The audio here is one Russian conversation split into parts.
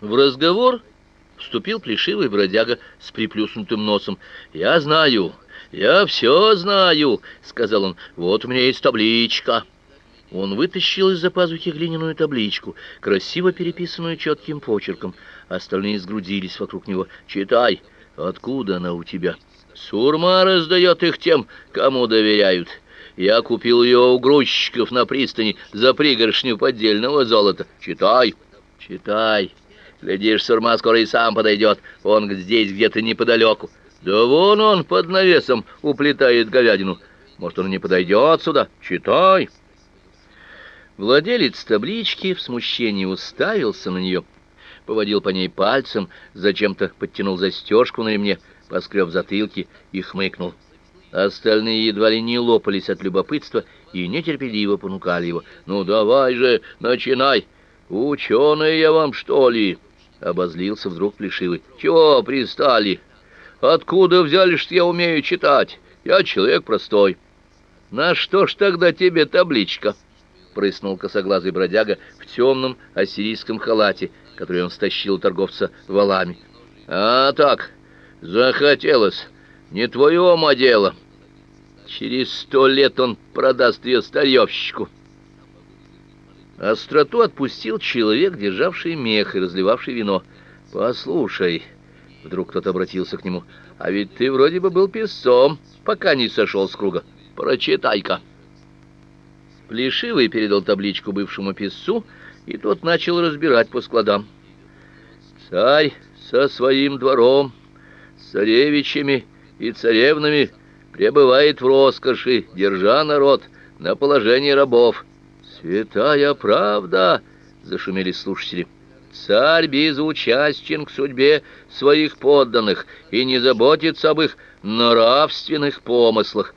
В разговор вступил плешивый бродяга с приплюснутым носом. «Я знаю, я все знаю», — сказал он. «Вот у меня есть табличка». Он вытащил из-за пазухи глиняную табличку, красиво переписанную четким почерком. Остальные сгрудились вокруг него. «Читай, откуда она у тебя?» «Сурма раздает их тем, кому доверяют. Я купил ее у грузчиков на пристани за пригоршню поддельного золота. Читай, читай». Глядишь, сурма скоро и сам подойдет. Он здесь где-то неподалеку. Да вон он под навесом уплетает говядину. Может, он не подойдет сюда? Читай. Владелец таблички в смущении уставился на нее, поводил по ней пальцем, зачем-то подтянул застежку на ремне, поскреб затылки и хмыкнул. Остальные едва ли не лопались от любопытства и нетерпеливо понукали его. «Ну, давай же, начинай! Ученый я вам, что ли?» Обозлился вдруг Плешивый. «Чего пристали? Откуда взяли, что я умею читать? Я человек простой». «На что ж тогда тебе табличка?» Прыснул косоглазый бродяга в темном ассирийском халате, который он стащил у торговца валами. «А так, захотелось. Не твое ума дело. Через сто лет он продаст ее старьевщику». Остроту отпустил человек, державший мех и разливавший вино. «Послушай», — вдруг кто-то обратился к нему, — «а ведь ты вроде бы был песцом, пока не сошел с круга. Прочитай-ка». Плешивый передал табличку бывшему песцу, и тот начал разбирать по складам. «Царь со своим двором, царевичами и царевнами пребывает в роскоши, держа народ на положении рабов» «Святая правда!» — зашумели слушатели. «Царь безучастен к судьбе своих подданных и не заботится об их нравственных помыслах».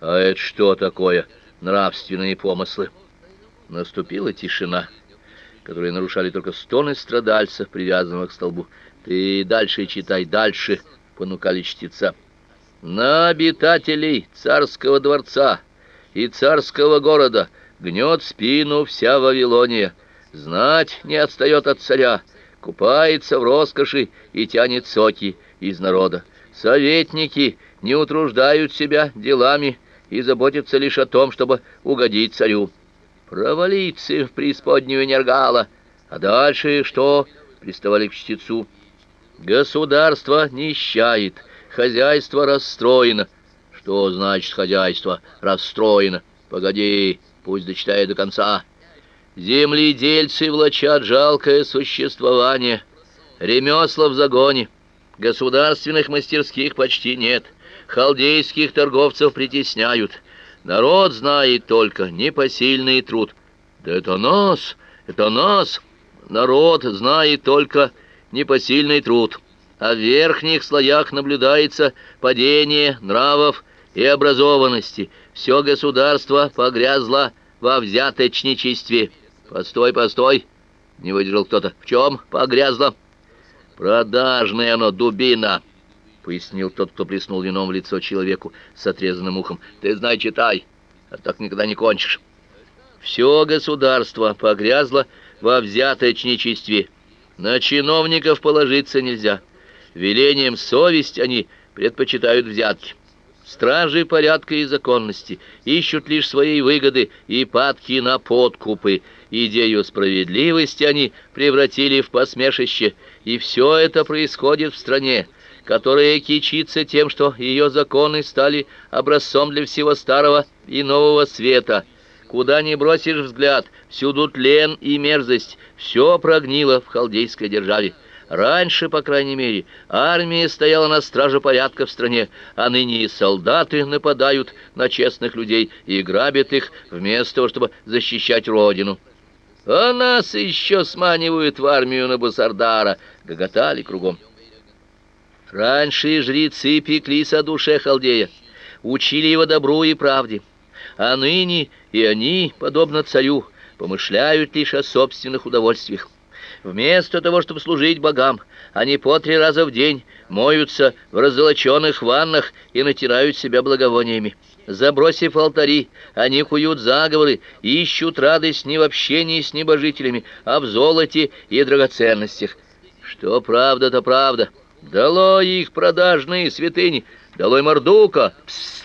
«А это что такое нравственные помыслы?» Наступила тишина, которую нарушали только стоны страдальца, привязанного к столбу. «Ты дальше читай, дальше!» — понукали чтеца. «На обитателей царского дворца и царского города — Гнет спину вся Вавилония, знать не отстает от царя, купается в роскоши и тянет соки из народа. Советники не утруждают себя делами и заботятся лишь о том, чтобы угодить царю. Провалиться в преисподнюю Нергала. А дальше что? Приставали к чтецу. Государство нищает, хозяйство расстроено. Что значит хозяйство расстроено? Погоди, Пусть дочитает до конца. Земледельцы влачат жалкое существование. Ремесла в загоне. Государственных мастерских почти нет. Халдейских торговцев притесняют. Народ знает только непосильный труд. Да это нас, это нас. Народ знает только непосильный труд. А в верхних слоях наблюдается падение нравов и образованности – все государство погрязло во взяточничестве. Постой, постой, не выдержал кто-то. В чем погрязло? Продажное оно, дубина, пояснил тот, кто плеснул вином в лицо человеку с отрезанным ухом. Ты знай, читай, а так никогда не кончишь. Все государство погрязло во взяточничестве. На чиновников положиться нельзя. Велением совесть они предпочитают взятки. Стражи порядка и законности ищут лишь своей выгоды и падки на подкупы. Идею справедливости они превратили в посмешище, и все это происходит в стране, которая кичится тем, что ее законы стали образцом для всего старого и нового света. Куда ни бросишь взгляд, всюду тлен и мерзость, все прогнило в халдейской державе. Раньше, по крайней мере, армия стояла на страже порядка в стране, а ныне и солдаты нападают на честных людей и грабят их вместо того, чтобы защищать родину. А нас еще сманивают в армию на Басардара, гоготали кругом. Раньше жрецы пеклись о душе халдея, учили его добру и правде, а ныне и они, подобно царю, помышляют лишь о собственных удовольствиях. Вместо того, чтобы служить богам, они по три раза в день моются в раззолоченных ваннах и натирают себя благовониями. Забросив алтари, они куют заговоры и ищут радость не в общении с небожителями, а в золоте и драгоценностях. Что правда, то правда. Долой их продажные святыни, долой Мордука. Псst!